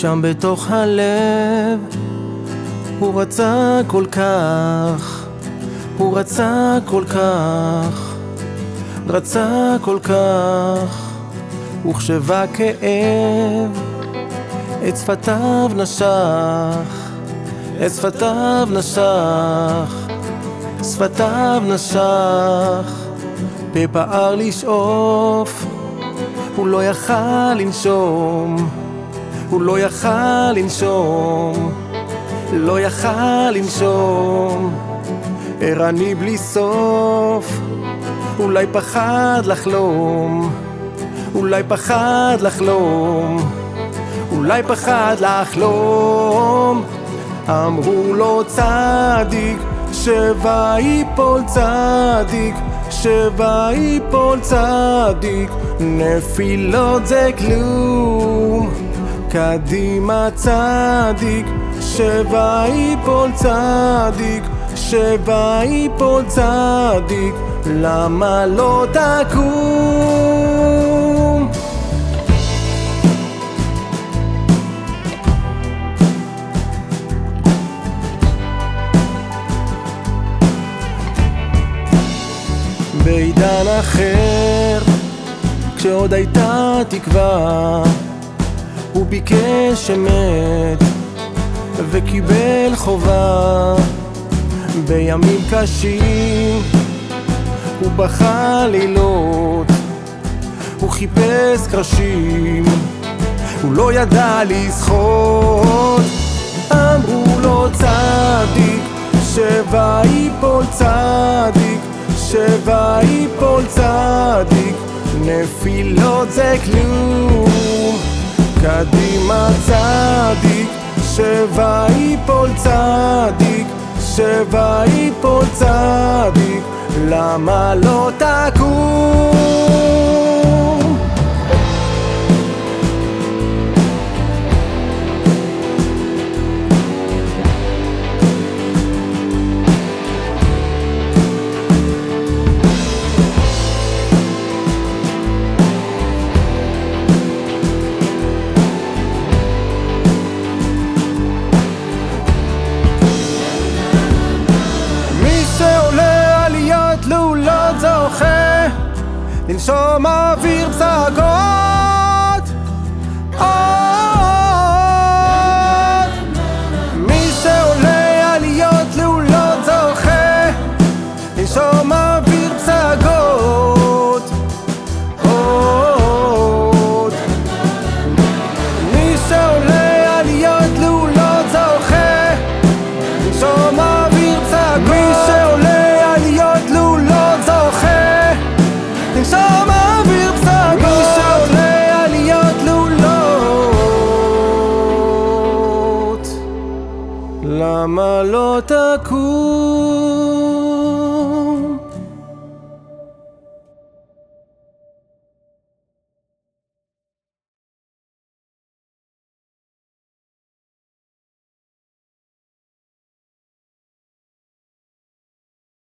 שם בתוך הלב. הוא רצה כל כך, הוא רצה כל כך, רצה כל כך, וכשבא כאב, את שפתיו נשך, את שפתיו נשך, שפתיו נשך, בפער לשאוף, הוא לא יכל לנשום, הוא לא יכל לנשום. לא יכל לנשום, ערני בלי סוף, אולי פחד לחלום, אולי פחד לחלום, אולי פחד לחלום. אמרו לו צדיק, שבע יפול צדיק, שבע יפול צדיק, נפילות זה כלום, קדימה צדיק. שבע יפול צדיק, שבע יפול צדיק, למה לא תקום? בעידן אחר, כשעוד הייתה תקווה, הוא ביקש אמת וקיבל חובה. בימים קשים הוא בכה לילות הוא חיפש קרשים הוא לא ידע לשחות אמרו לו צדיק שבע יפול צדיק שבע יפול צדיק נפילות זה כלום קדימה צדיק שבע יפול צדיק, שבע יפול צדיק, למה לא תקום? לנשום אוויר פסגות למה לא תקום?